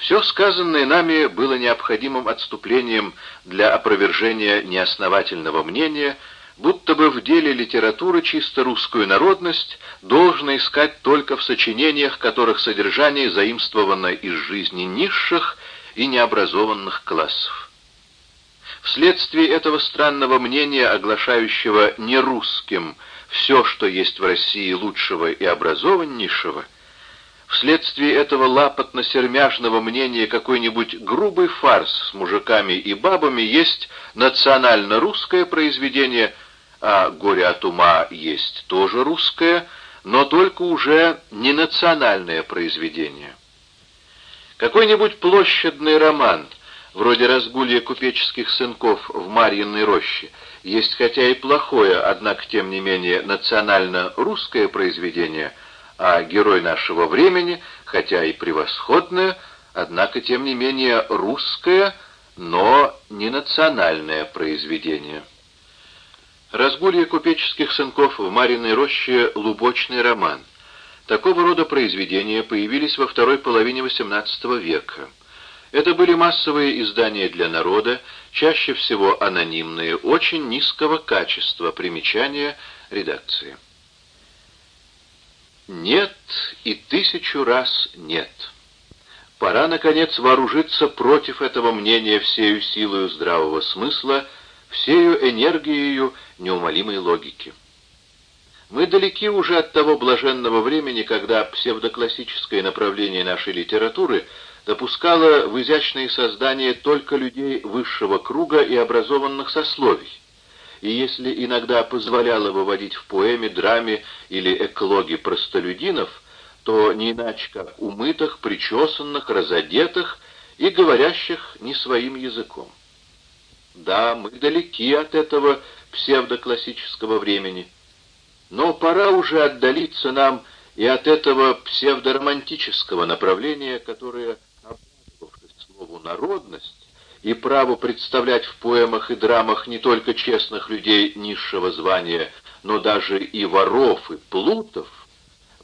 Все сказанное нами было необходимым отступлением для опровержения неосновательного мнения, будто бы в деле литературы чисто русскую народность должно искать только в сочинениях, которых содержание заимствовано из жизни низших и необразованных классов. Вследствие этого странного мнения, оглашающего нерусским все, что есть в России лучшего и образованнейшего, вследствие этого лапотно-сермяжного мнения какой-нибудь грубый фарс с мужиками и бабами есть национально-русское произведение, а «Горе от ума» есть тоже русское, но только уже не национальное произведение. Какой-нибудь площадный роман, вроде «Разгулья купеческих сынков в Марьиной роще», есть хотя и плохое, однако, тем не менее, национально-русское произведение, а герой нашего времени, хотя и превосходное, однако, тем не менее, русское, но не национальное произведение. «Разгулье купеческих сынков в Мариной роще» — лубочный роман. Такого рода произведения появились во второй половине XVIII века. Это были массовые издания для народа, чаще всего анонимные, очень низкого качества, примечания редакции. Нет и тысячу раз нет. Пора, наконец, вооружиться против этого мнения всею силою здравого смысла, всею энергией неумолимой логики. Мы далеки уже от того блаженного времени, когда псевдоклассическое направление нашей литературы допускало в изящные создания только людей высшего круга и образованных сословий, и если иногда позволяло выводить в поэме, драме или эклоге простолюдинов, то не иначе как умытых, причесанных, разодетых и говорящих не своим языком. Да, мы далеки от этого псевдоклассического времени, но пора уже отдалиться нам и от этого псевдоромантического направления, которое, обрадовавшись слову «народность» и право представлять в поэмах и драмах не только честных людей низшего звания, но даже и воров и плутов,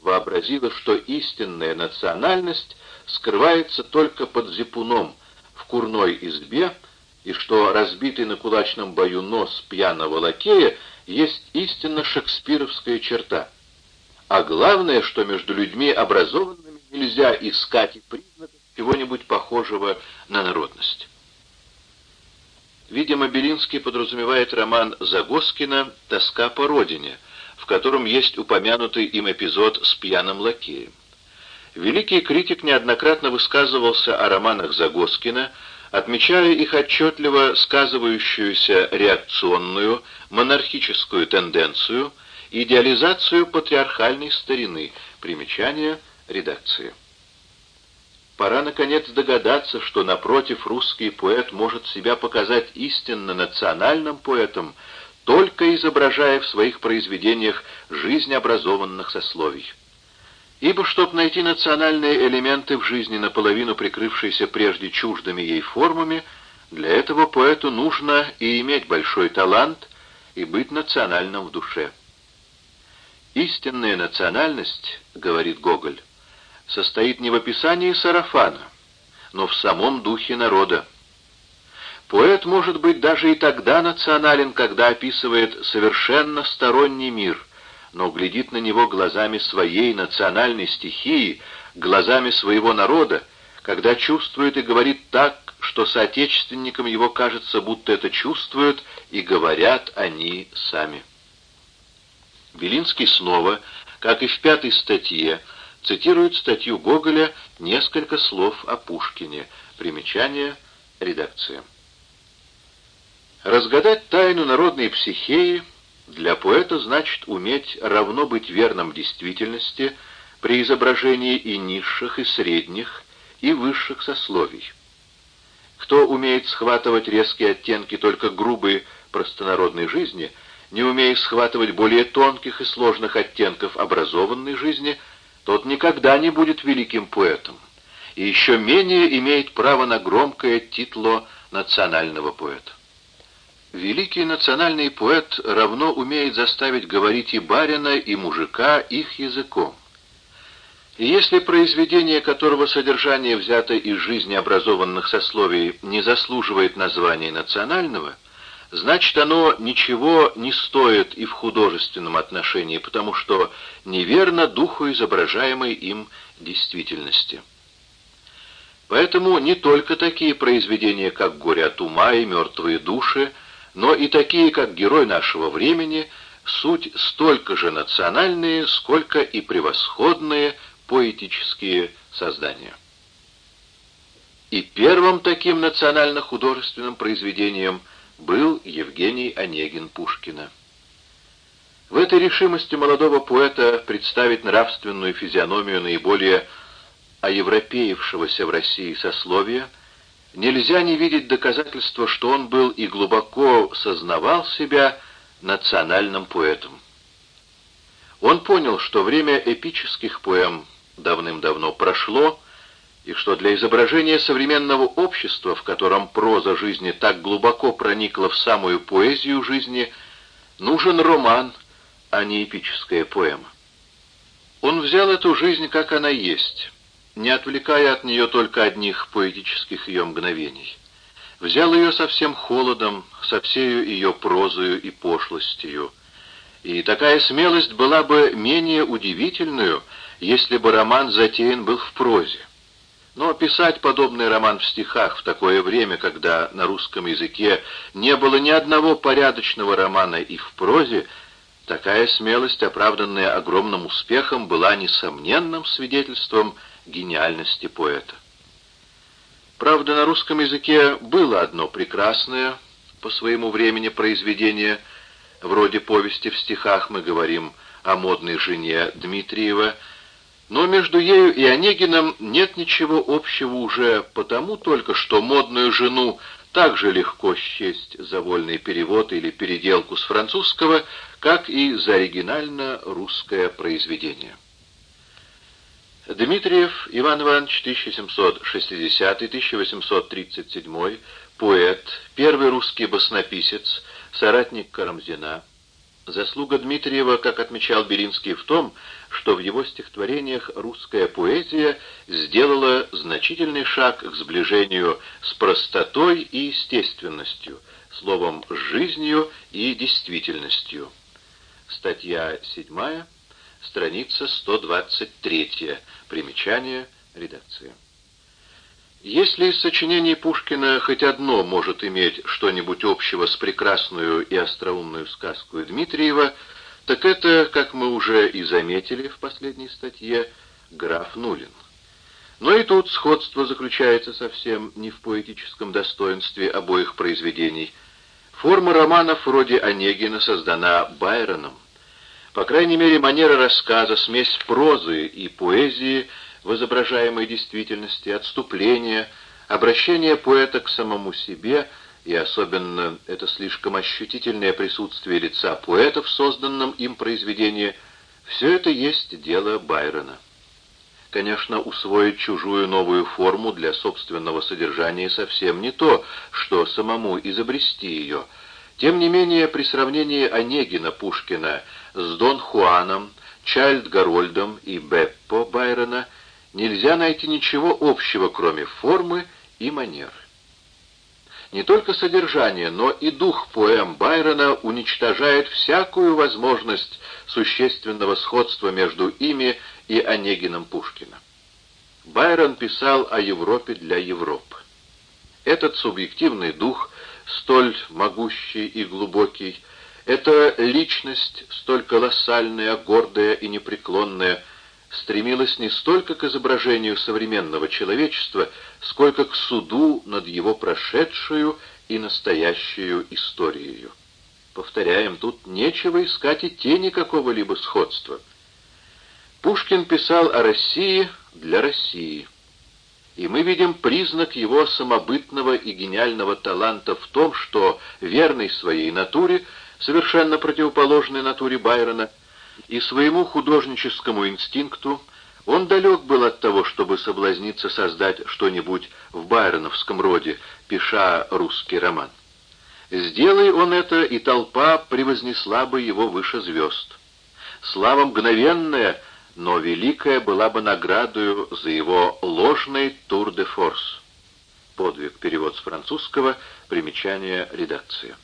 вообразило, что истинная национальность скрывается только под зипуном в курной избе, и что разбитый на кулачном бою нос пьяного лакея есть истинно шекспировская черта. А главное, что между людьми образованными нельзя искать и признаков чего-нибудь похожего на народность. Видимо, Белинский подразумевает роман Загоскина «Тоска по родине», в котором есть упомянутый им эпизод с пьяным лакеем. Великий критик неоднократно высказывался о романах Загоскина, отмечая их отчетливо сказывающуюся реакционную, монархическую тенденцию, идеализацию патриархальной старины, примечание редакции. Пора, наконец, догадаться, что, напротив, русский поэт может себя показать истинно национальным поэтом, только изображая в своих произведениях жизнь образованных сословий. Ибо, чтобы найти национальные элементы в жизни, наполовину прикрывшиеся прежде чуждыми ей формами, для этого поэту нужно и иметь большой талант, и быть национальным в душе. «Истинная национальность, — говорит Гоголь, — состоит не в описании сарафана, но в самом духе народа. Поэт может быть даже и тогда национален, когда описывает совершенно сторонний мир, но глядит на него глазами своей национальной стихии, глазами своего народа, когда чувствует и говорит так, что соотечественникам его кажется, будто это чувствуют и говорят они сами. Белинский снова, как и в пятой статье, цитирует статью Гоголя «Несколько слов о Пушкине». Примечание редакции. Разгадать тайну народной психеи – для поэта значит уметь равно быть верным действительности при изображении и низших, и средних, и высших сословий. Кто умеет схватывать резкие оттенки только грубой простонародной жизни, не умея схватывать более тонких и сложных оттенков образованной жизни, тот никогда не будет великим поэтом, и еще менее имеет право на громкое титло национального поэта. Великий национальный поэт равно умеет заставить говорить и барина, и мужика их языком. И если произведение, которого содержание взято из жизни образованных сословий, не заслуживает названия национального, значит оно ничего не стоит и в художественном отношении, потому что неверно духу изображаемой им действительности. Поэтому не только такие произведения, как «Горе от ума» и «Мертвые души», но и такие, как «Герой нашего времени», суть столько же национальные, сколько и превосходные поэтические создания. И первым таким национально-художественным произведением был Евгений Онегин Пушкина. В этой решимости молодого поэта представить нравственную физиономию наиболее оевропеившегося в России сословия, нельзя не видеть доказательства, что он был и глубоко сознавал себя национальным поэтом. Он понял, что время эпических поэм давным-давно прошло, и что для изображения современного общества, в котором проза жизни так глубоко проникла в самую поэзию жизни, нужен роман, а не эпическая поэма. Он взял эту жизнь, как она есть, не отвлекая от нее только одних поэтических ее мгновений. Взял ее со всем холодом, со всею ее прозою и пошлостью. И такая смелость была бы менее удивительную, если бы роман затеян был в прозе. Но писать подобный роман в стихах в такое время, когда на русском языке не было ни одного порядочного романа и в прозе, такая смелость, оправданная огромным успехом, была несомненным свидетельством гениальности поэта. Правда, на русском языке было одно прекрасное по своему времени произведение, вроде повести в стихах мы говорим о модной жене Дмитриева, но между ею и Онегиным нет ничего общего уже потому только, что модную жену так же легко счесть за вольный перевод или переделку с французского, как и за оригинально русское произведение. Дмитриев Иван Иванович, 1760-1837, поэт, первый русский баснописец, соратник Карамзина, Заслуга Дмитриева, как отмечал Белинский, в том, что в его стихотворениях русская поэзия сделала значительный шаг к сближению с простотой и естественностью, словом, с жизнью и действительностью. Статья 7, страница 123, примечание редакции. Если из сочинений Пушкина хоть одно может иметь что-нибудь общего с прекрасную и остроумную сказку Дмитриева, так это, как мы уже и заметили в последней статье, граф Нулин. Но и тут сходство заключается совсем не в поэтическом достоинстве обоих произведений. Форма романов вроде Онегина создана Байроном. По крайней мере, манера рассказа, смесь прозы и поэзии – в изображаемой действительности, отступление, обращение поэта к самому себе и особенно это слишком ощутительное присутствие лица поэта в созданном им произведении, все это есть дело Байрона. Конечно, усвоить чужую новую форму для собственного содержания совсем не то, что самому изобрести ее. Тем не менее, при сравнении Онегина Пушкина с Дон Хуаном, Чайльд Гарольдом и Беппо Байрона – нельзя найти ничего общего, кроме формы и манеры. Не только содержание, но и дух поэм Байрона уничтожает всякую возможность существенного сходства между ими и Онегином Пушкина. Байрон писал о Европе для Европы. Этот субъективный дух, столь могущий и глубокий, эта личность, столь колоссальная, гордая и непреклонная, стремилась не столько к изображению современного человечества, сколько к суду над его прошедшую и настоящую историей. Повторяем, тут нечего искать и тени какого-либо сходства. Пушкин писал о России для России. И мы видим признак его самобытного и гениального таланта в том, что верный своей натуре, совершенно противоположной натуре Байрона, и своему художническому инстинкту он далек был от того, чтобы соблазниться создать что-нибудь в байроновском роде, пиша русский роман. Сделай он это, и толпа превознесла бы его выше звезд. Слава мгновенная, но великая была бы наградою за его ложный тур де форс. Подвиг, перевод с французского, примечание редакции.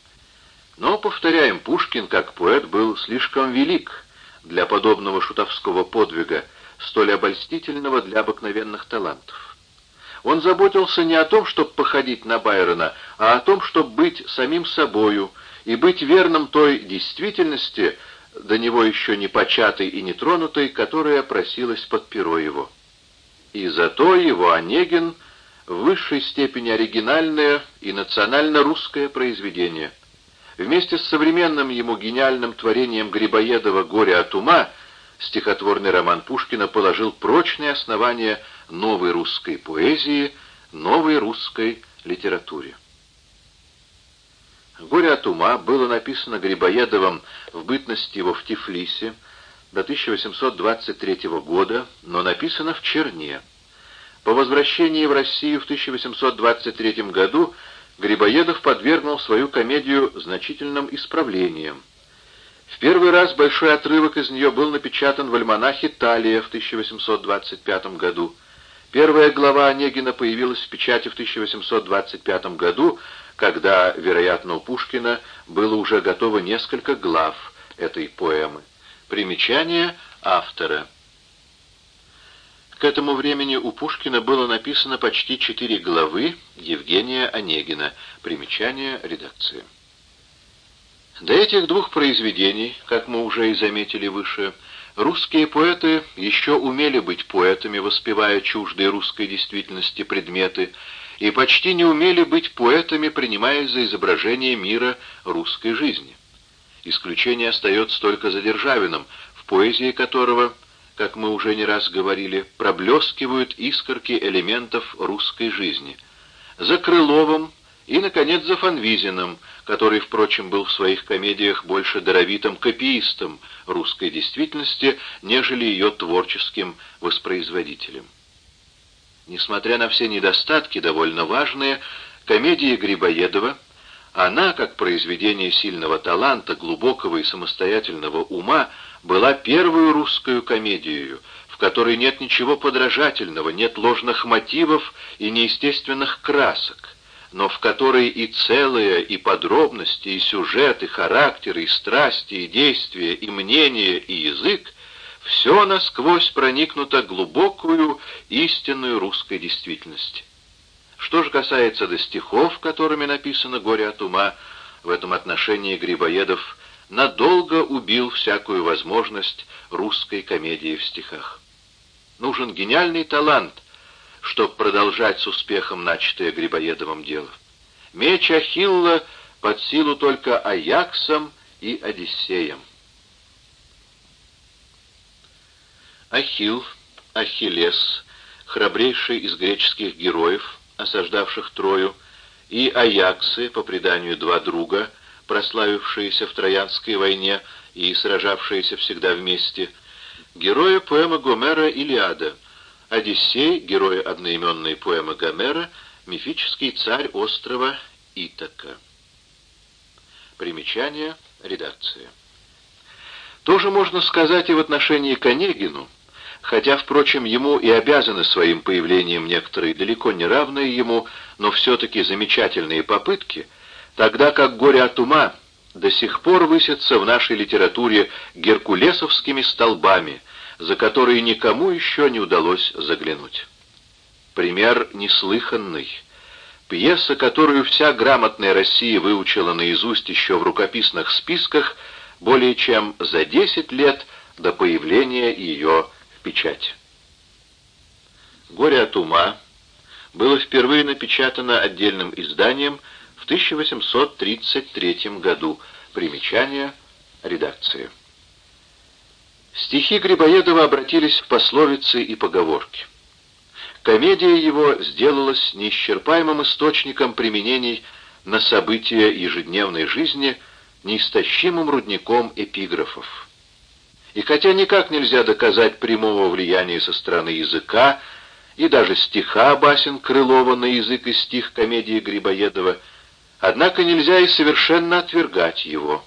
Но, повторяем, Пушкин, как поэт, был слишком велик для подобного шутовского подвига, столь обольстительного для обыкновенных талантов. Он заботился не о том, чтобы походить на Байрона, а о том, чтобы быть самим собою и быть верным той действительности, до него еще не початой и не тронутой, которая просилась под перо его. И зато его Онегин в высшей степени оригинальное и национально-русское произведение. Вместе с современным ему гениальным творением Грибоедова «Горе от ума» стихотворный роман Пушкина положил прочные основания новой русской поэзии, новой русской литературе. «Горе от ума» было написано Грибоедовым в бытности его в Тифлисе до 1823 года, но написано в Черне. По возвращении в Россию в 1823 году Грибоедов подвергнул свою комедию значительным исправлениям. В первый раз большой отрывок из нее был напечатан в альманахе «Талия» в 1825 году. Первая глава Онегина появилась в печати в 1825 году, когда, вероятно, у Пушкина было уже готово несколько глав этой поэмы. Примечание автора. К этому времени у Пушкина было написано почти четыре главы Евгения Онегина. Примечание редакции. До этих двух произведений, как мы уже и заметили выше, русские поэты еще умели быть поэтами, воспевая чуждые русской действительности предметы, и почти не умели быть поэтами, принимая за изображение мира русской жизни. Исключение остается только за Державиным, в поэзии которого, как мы уже не раз говорили, проблескивают искорки элементов русской жизни. За Крыловым и, наконец, за Фанвизиным, который, впрочем, был в своих комедиях больше даровитым копиистом русской действительности, нежели ее творческим воспроизводителем. Несмотря на все недостатки, довольно важные, комедии Грибоедова, она, как произведение сильного таланта, глубокого и самостоятельного ума, была первую русскую комедией, в которой нет ничего подражательного, нет ложных мотивов и неестественных красок, но в которой и целое, и подробности, и сюжет, и характер, и страсти, и действия, и мнение, и язык все насквозь проникнуто глубокую истинную русской действительности. Что же касается до стихов, которыми написано «Горе от ума», в этом отношении Грибоедов надолго убил всякую возможность русской комедии в стихах. Нужен гениальный талант, чтобы продолжать с успехом начатое Грибоедовым дело. Меч Ахилла под силу только Аяксам и Одиссеям. Ахилл, Ахиллес, храбрейший из греческих героев, осаждавших Трою, и Аяксы, по преданию два друга, прославившиеся в Троянской войне и сражавшиеся всегда вместе, герои поэмы Гомера «Илиада», Одиссей, герой одноименной поэмы Гомера, мифический царь острова Итака. Примечание редакции. Тоже можно сказать и в отношении к Онегину, хотя, впрочем, ему и обязаны своим появлением некоторые далеко не равные ему, но все-таки замечательные попытки, тогда как «Горе от ума» до сих пор высятся в нашей литературе геркулесовскими столбами, за которые никому еще не удалось заглянуть. Пример неслыханный. Пьеса, которую вся грамотная Россия выучила наизусть еще в рукописных списках, более чем за 10 лет до появления ее печать. «Горе от ума» было впервые напечатано отдельным изданием в 1833 году. Примечание редакции. Стихи Грибоедова обратились в пословицы и поговорки. Комедия его сделалась неисчерпаемым источником применений на события ежедневной жизни, неистощимым рудником эпиграфов. И хотя никак нельзя доказать прямого влияния со стороны языка и даже стиха басен Крылова на язык и стих комедии Грибоедова, однако нельзя и совершенно отвергать его.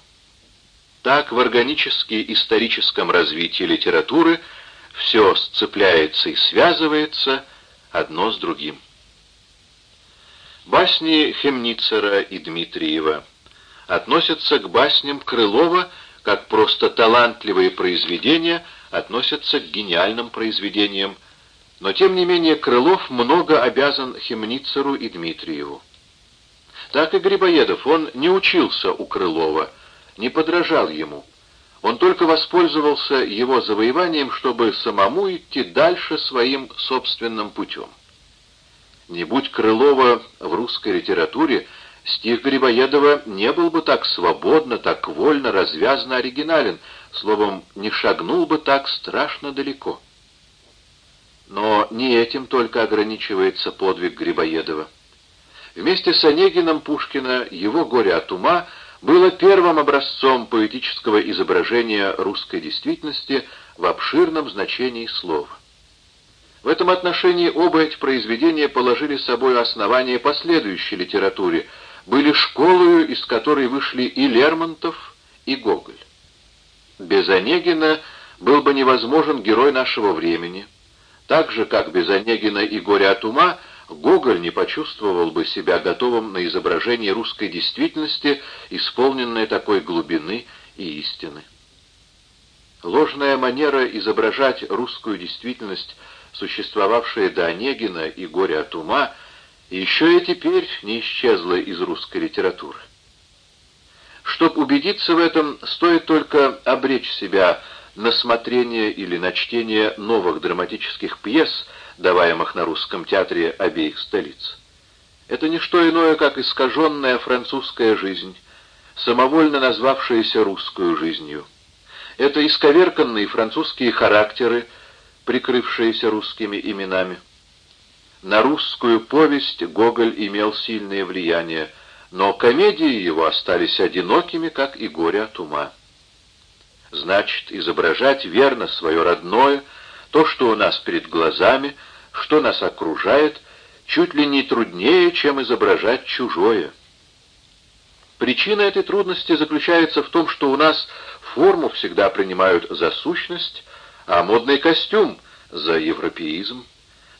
Так в органически-историческом развитии литературы все сцепляется и связывается одно с другим. Басни Хемницера и Дмитриева относятся к басням Крылова как просто талантливые произведения относятся к гениальным произведениям, но тем не менее Крылов много обязан Хемницеру и Дмитриеву. Так и Грибоедов, он не учился у Крылова, не подражал ему. Он только воспользовался его завоеванием, чтобы самому идти дальше своим собственным путем. Не будь Крылова в русской литературе, стих Грибоедова не был бы так свободно, так вольно, развязно оригинален, словом, не шагнул бы так страшно далеко. Но не этим только ограничивается подвиг Грибоедова. Вместе с Онегином Пушкина его «Горе от ума» было первым образцом поэтического изображения русской действительности в обширном значении слова. В этом отношении оба эти произведения положили собой основание последующей литературе, были школою, из которой вышли и Лермонтов, и Гоголь. Без Онегина был бы невозможен герой нашего времени, так же, как без Онегина и «Горя от ума» Гоголь не почувствовал бы себя готовым на изображение русской действительности, исполненной такой глубины и истины. Ложная манера изображать русскую действительность существовавшая до Онегина и «Горе от ума», еще и теперь не исчезла из русской литературы. Чтоб убедиться в этом, стоит только обречь себя на смотрение или на чтение новых драматических пьес, даваемых на русском театре обеих столиц. Это не что иное, как искаженная французская жизнь, самовольно назвавшаяся русскую жизнью. Это исковерканные французские характеры, прикрывшиеся русскими именами. На русскую повесть Гоголь имел сильное влияние, но комедии его остались одинокими, как и горе от ума. Значит, изображать верно свое родное, то, что у нас перед глазами, что нас окружает, чуть ли не труднее, чем изображать чужое. Причина этой трудности заключается в том, что у нас форму всегда принимают за сущность, а модный костюм за европеизм.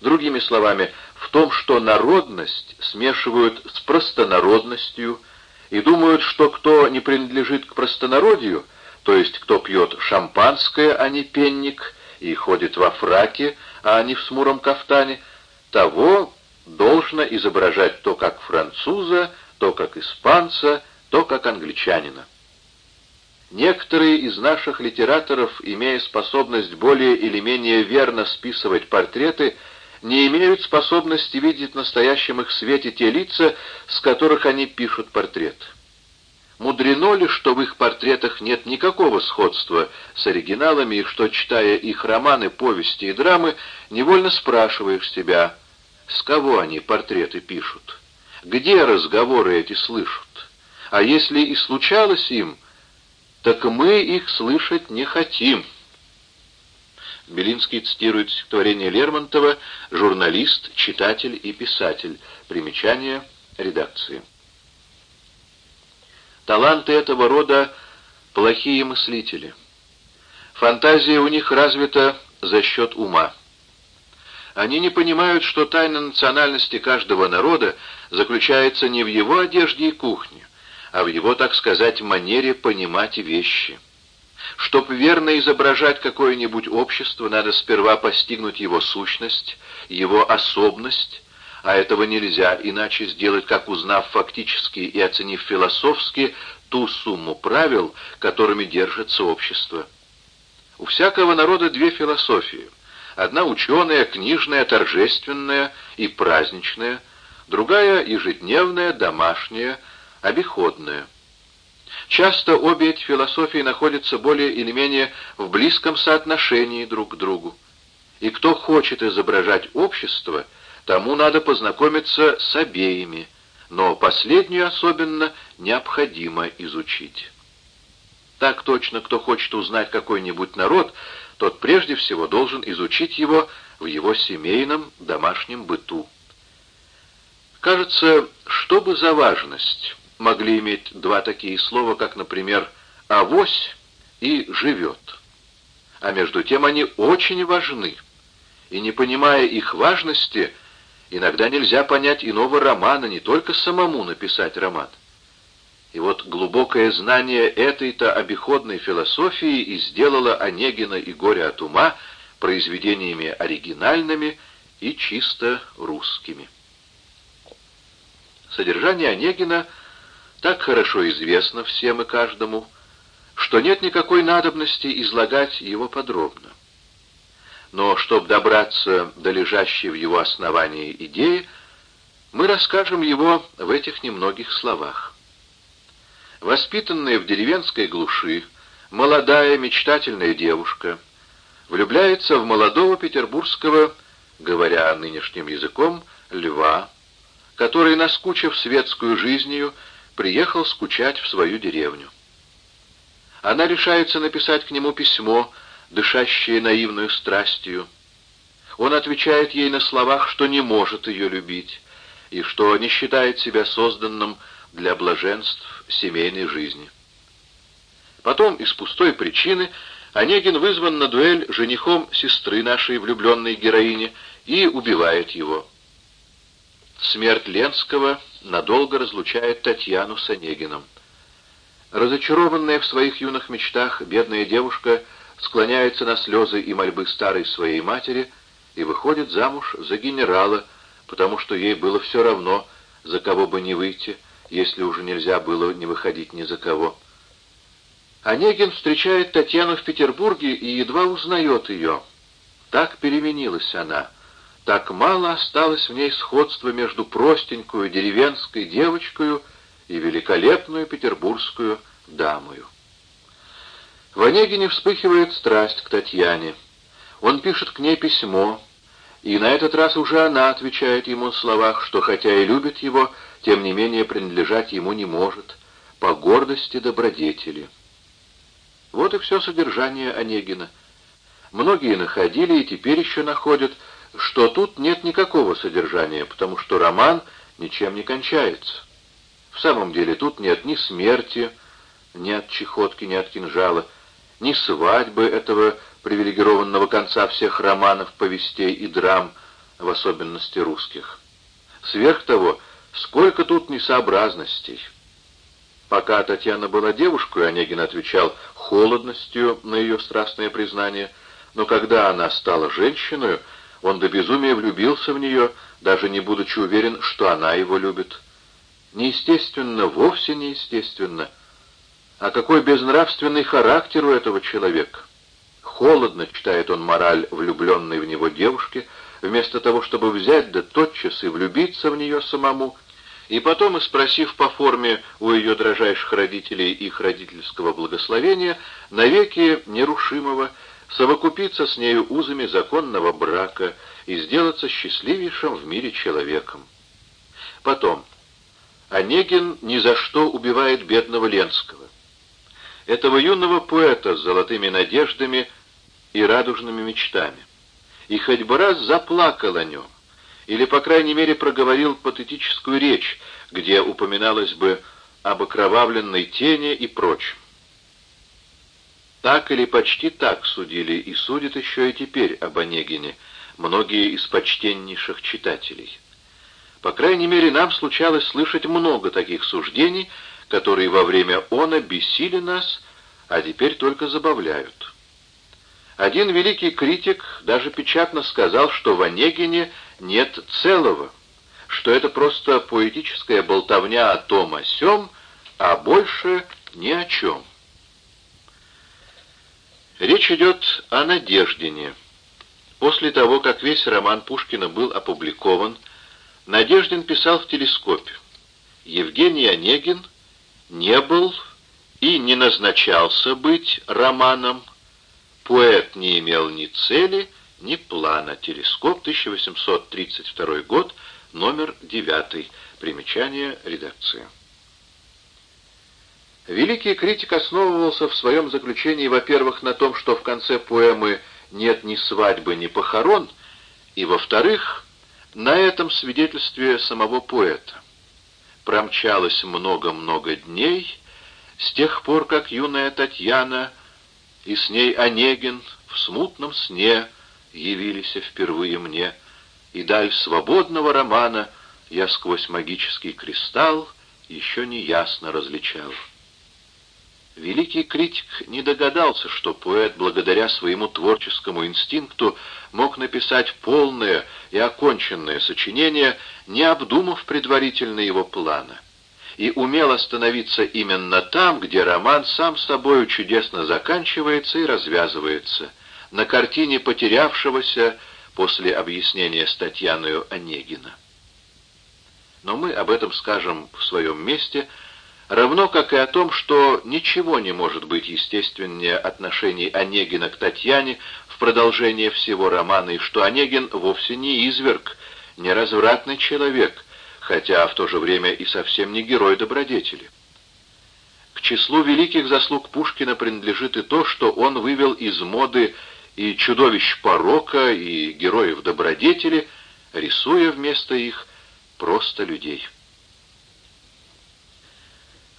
Другими словами, в том, что народность смешивают с простонародностью и думают, что кто не принадлежит к простонародью, то есть кто пьет шампанское, а не пенник, и ходит во фраке, а не в смуром кафтане, того должно изображать то как француза, то как испанца, то как англичанина. Некоторые из наших литераторов, имея способность более или менее верно списывать портреты, не имеют способности видеть в настоящем их свете те лица, с которых они пишут портрет. Мудрено ли, что в их портретах нет никакого сходства с оригиналами, и что, читая их романы, повести и драмы, невольно спрашиваешь себя, с кого они портреты пишут, где разговоры эти слышат, а если и случалось им, так мы их слышать не хотим. Белинский цитирует стихотворение Лермонтова «Журналист, читатель и писатель». Примечание редакции. Таланты этого рода — плохие мыслители. Фантазия у них развита за счет ума. Они не понимают, что тайна национальности каждого народа заключается не в его одежде и кухне, а в его, так сказать, манере понимать вещи. Чтоб верно изображать какое-нибудь общество, надо сперва постигнуть его сущность, его особенность, а этого нельзя иначе сделать, как узнав фактически и оценив философски ту сумму правил, которыми держится общество. У всякого народа две философии. Одна ученая, книжная, торжественная и праздничная, другая ежедневная, домашняя, обиходное. Часто обе эти философии находятся более или менее в близком соотношении друг к другу. И кто хочет изображать общество, тому надо познакомиться с обеими, но последнюю особенно необходимо изучить. Так точно, кто хочет узнать какой-нибудь народ, тот прежде всего должен изучить его в его семейном домашнем быту. Кажется, что бы за важность могли иметь два такие слова, как, например, «авось» и «живет». а между тем они очень важны, и не понимая их важности, иногда нельзя понять иного романа, не только самому написать роман. И вот глубокое знание этой-то обиходной философии и сделало Онегина и «Горе от ума» произведениями оригинальными и чисто русскими. Содержание Онегина так хорошо известно всем и каждому, что нет никакой надобности излагать его подробно. Но чтобы добраться до лежащей в его основании идеи, мы расскажем его в этих немногих словах. Воспитанная в деревенской глуши, молодая мечтательная девушка влюбляется в молодого петербургского, говоря нынешним языком, льва, который, наскучив светскую жизнью, приехал скучать в свою деревню. Она решается написать к нему письмо, дышащее наивную страстью. Он отвечает ей на словах, что не может ее любить, и что не считает себя созданным для блаженств семейной жизни. Потом из пустой причины Онегин вызван на дуэль женихом сестры нашей влюбленной героини и убивает его. Смерть Ленского надолго разлучает Татьяну с Онегином. Разочарованная в своих юных мечтах, бедная девушка склоняется на слезы и мольбы старой своей матери и выходит замуж за генерала, потому что ей было все равно, за кого бы не выйти, если уже нельзя было не выходить ни за кого. Онегин встречает Татьяну в Петербурге и едва узнает ее. Так переменилась она. Так мало осталось в ней сходства между простенькую деревенской девочкой и великолепную петербургскую дамою. В Онегине вспыхивает страсть к Татьяне. Он пишет к ней письмо, и на этот раз уже она отвечает ему в словах, что хотя и любит его, тем не менее принадлежать ему не может, по гордости добродетели. Вот и все содержание Онегина. Многие находили и теперь еще находят, что тут нет никакого содержания, потому что роман ничем не кончается. В самом деле тут нет ни смерти, ни от чехотки, ни от кинжала, ни свадьбы этого привилегированного конца всех романов, повестей и драм, в особенности русских. Сверх того, сколько тут несообразностей. Пока Татьяна была девушкой, Онегин отвечал холодностью на ее страстное признание, но когда она стала женщиной, он до безумия влюбился в нее, даже не будучи уверен, что она его любит. Неестественно, вовсе неестественно. А какой безнравственный характер у этого человека? Холодно читает он мораль влюбленной в него девушки, вместо того, чтобы взять да тотчас и влюбиться в нее самому, и потом, спросив по форме у ее дрожайших родителей их родительского благословения, навеки нерушимого, совокупиться с нею узами законного брака и сделаться счастливейшим в мире человеком. Потом, Онегин ни за что убивает бедного Ленского. Этого юного поэта с золотыми надеждами и радужными мечтами. И хоть бы раз заплакал о нем, или, по крайней мере, проговорил патетическую речь, где упоминалось бы об окровавленной тени и прочем. Так или почти так судили и судят еще и теперь об Онегине многие из почтеннейших читателей. По крайней мере, нам случалось слышать много таких суждений, которые во время она бесили нас, а теперь только забавляют. Один великий критик даже печатно сказал, что в Онегине нет целого, что это просто поэтическая болтовня о том о сём, а больше ни о чем. Речь идет о Надеждине. После того, как весь роман Пушкина был опубликован, Надеждин писал в телескопе. Евгений Онегин не был и не назначался быть романом. Поэт не имел ни цели, ни плана. Телескоп, 1832 год, номер 9. Примечание редакции. Великий критик основывался в своем заключении, во-первых, на том, что в конце поэмы нет ни свадьбы, ни похорон, и, во-вторых, на этом свидетельстве самого поэта. Промчалось много-много дней с тех пор, как юная Татьяна и с ней Онегин в смутном сне явились впервые мне, и даль свободного романа я сквозь магический кристалл еще не ясно различал. Великий критик не догадался, что поэт, благодаря своему творческому инстинкту, мог написать полное и оконченное сочинение, не обдумав предварительно его плана, и умел остановиться именно там, где роман сам собою чудесно заканчивается и развязывается, на картине потерявшегося после объяснения с Татьяною Онегина. Но мы об этом скажем в своем месте – равно как и о том, что ничего не может быть естественнее отношений Онегина к Татьяне в продолжение всего романа, и что Онегин вовсе не изверг, не развратный человек, хотя в то же время и совсем не герой добродетели. К числу великих заслуг Пушкина принадлежит и то, что он вывел из моды и чудовищ порока, и героев добродетели, рисуя вместо их просто людей.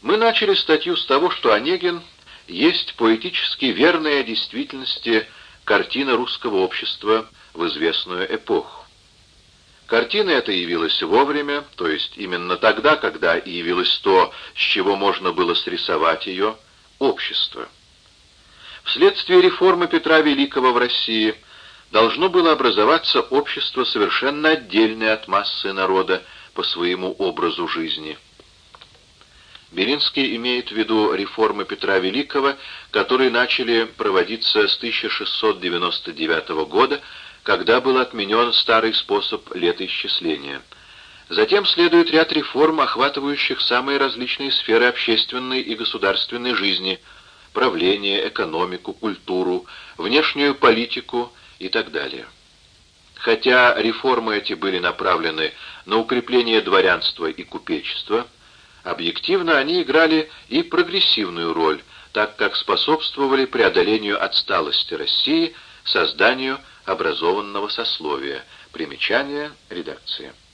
Мы начали статью с того, что Онегин есть поэтически верная действительности картина русского общества в известную эпоху. Картина эта явилась вовремя, то есть именно тогда, когда явилось то, с чего можно было срисовать ее, общество. Вследствие реформы Петра Великого в России должно было образоваться общество совершенно отдельное от массы народа по своему образу жизни – Белинский имеет в виду реформы Петра Великого, которые начали проводиться с 1699 года, когда был отменен старый способ летоисчисления. Затем следует ряд реформ, охватывающих самые различные сферы общественной и государственной жизни, правление, экономику, культуру, внешнюю политику и так далее. Хотя реформы эти были направлены на укрепление дворянства и купечества, Объективно они играли и прогрессивную роль, так как способствовали преодолению отсталости России, созданию образованного сословия. Примечание редакции.